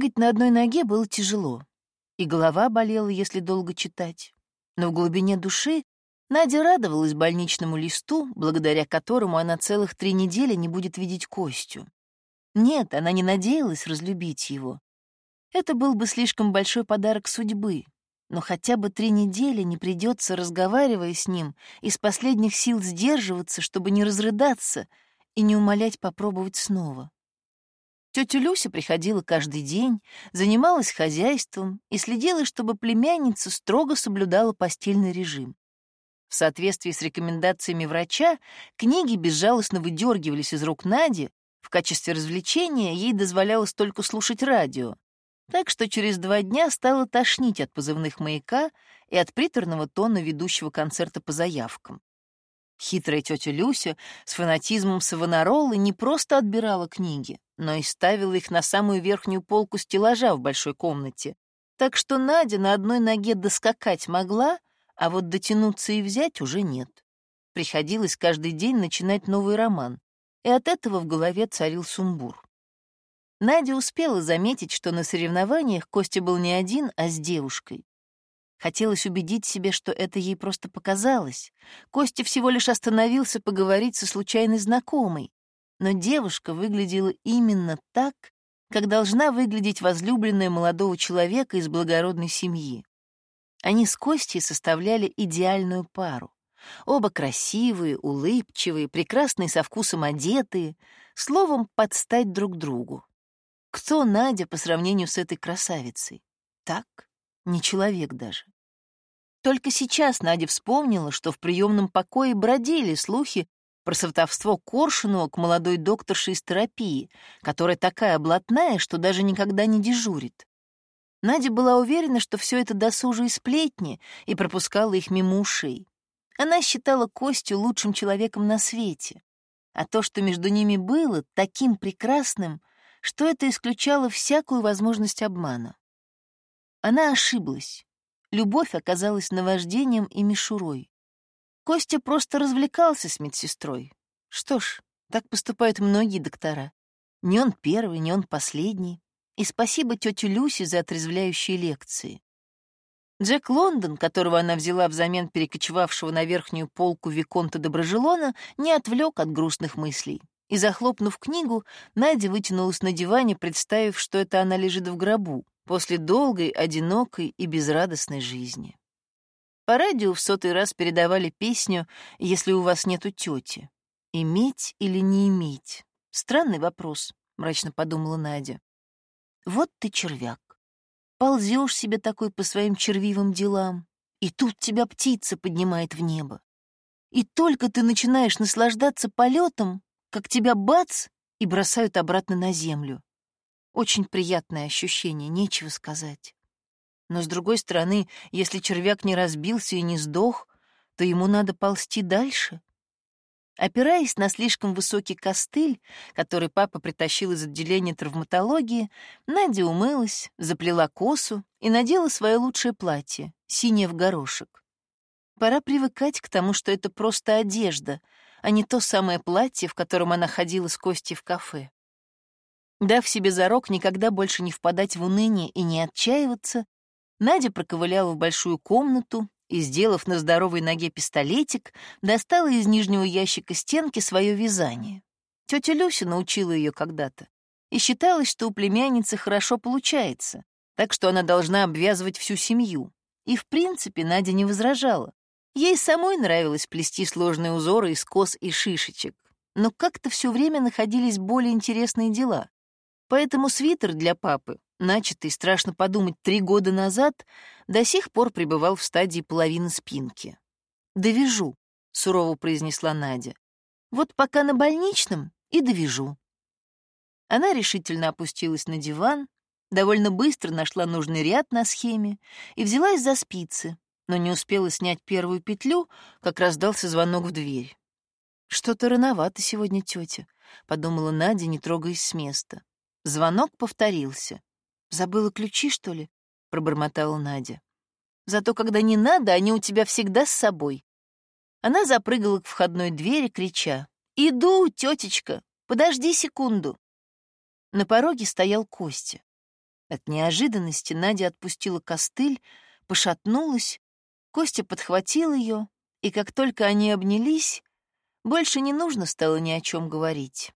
Бегать на одной ноге было тяжело, и голова болела, если долго читать. Но в глубине души Надя радовалась больничному листу, благодаря которому она целых три недели не будет видеть Костю. Нет, она не надеялась разлюбить его. Это был бы слишком большой подарок судьбы, но хотя бы три недели не придется, разговаривая с ним, из последних сил сдерживаться, чтобы не разрыдаться и не умолять попробовать снова. Тетя Люся приходила каждый день, занималась хозяйством и следила, чтобы племянница строго соблюдала постельный режим. В соответствии с рекомендациями врача, книги безжалостно выдергивались из рук Нади, в качестве развлечения ей дозволялось только слушать радио, так что через два дня стало тошнить от позывных маяка и от приторного тона ведущего концерта по заявкам. Хитрая тетя Люся с фанатизмом Савонаролы не просто отбирала книги, но и ставила их на самую верхнюю полку стеллажа в большой комнате. Так что Надя на одной ноге доскакать могла, а вот дотянуться и взять уже нет. Приходилось каждый день начинать новый роман, и от этого в голове царил сумбур. Надя успела заметить, что на соревнованиях Костя был не один, а с девушкой. Хотелось убедить себя, что это ей просто показалось. Костя всего лишь остановился поговорить со случайной знакомой. Но девушка выглядела именно так, как должна выглядеть возлюбленная молодого человека из благородной семьи. Они с Костей составляли идеальную пару. Оба красивые, улыбчивые, прекрасные со вкусом одетые, словом, подстать друг другу. Кто Надя по сравнению с этой красавицей? Так, не человек даже. Только сейчас Надя вспомнила, что в приемном покое бродили слухи про сватовство Коршунова к молодой докторше из терапии, которая такая блатная, что даже никогда не дежурит. Надя была уверена, что все это досужие сплетни, и пропускала их мимо ушей. Она считала Костю лучшим человеком на свете. А то, что между ними было, таким прекрасным, что это исключало всякую возможность обмана. Она ошиблась. Любовь оказалась наваждением и мишурой. Костя просто развлекался с медсестрой. Что ж, так поступают многие доктора. Не он первый, не он последний. И спасибо тете Люсе за отрезвляющие лекции. Джек Лондон, которого она взяла взамен перекочевавшего на верхнюю полку Виконта Доброжелона, не отвлек от грустных мыслей. И, захлопнув книгу, Надя вытянулась на диване, представив, что это она лежит в гробу после долгой, одинокой и безрадостной жизни. По радио в сотый раз передавали песню «Если у вас нету тети». Иметь или не иметь? Странный вопрос, мрачно подумала Надя. Вот ты червяк. Ползешь себе такой по своим червивым делам, и тут тебя птица поднимает в небо. И только ты начинаешь наслаждаться полетом, как тебя бац и бросают обратно на землю. Очень приятное ощущение, нечего сказать. Но, с другой стороны, если червяк не разбился и не сдох, то ему надо ползти дальше. Опираясь на слишком высокий костыль, который папа притащил из отделения травматологии, Надя умылась, заплела косу и надела свое лучшее платье, синее в горошек. Пора привыкать к тому, что это просто одежда, а не то самое платье, в котором она ходила с Костей в кафе. Дав себе зарок никогда больше не впадать в уныние и не отчаиваться, Надя проковыляла в большую комнату и, сделав на здоровой ноге пистолетик, достала из нижнего ящика стенки свое вязание. Тетя Люся научила ее когда-то, и считалось, что у племянницы хорошо получается, так что она должна обвязывать всю семью. И, в принципе, Надя не возражала. Ей самой нравилось плести сложные узоры из кос и шишечек, но как-то все время находились более интересные дела. Поэтому свитер для папы, начатый, страшно подумать, три года назад, до сих пор пребывал в стадии половины спинки. «Довяжу», — сурово произнесла Надя. «Вот пока на больничном и довяжу». Она решительно опустилась на диван, довольно быстро нашла нужный ряд на схеме и взялась за спицы, но не успела снять первую петлю, как раздался звонок в дверь. «Что-то рановато сегодня, тетя», — подумала Надя, не трогаясь с места. Звонок повторился. «Забыла ключи, что ли?» — пробормотала Надя. «Зато когда не надо, они у тебя всегда с собой». Она запрыгала к входной двери, крича. «Иду, тетечка! Подожди секунду!» На пороге стоял Костя. От неожиданности Надя отпустила костыль, пошатнулась, Костя подхватил ее, и как только они обнялись, больше не нужно стало ни о чем говорить.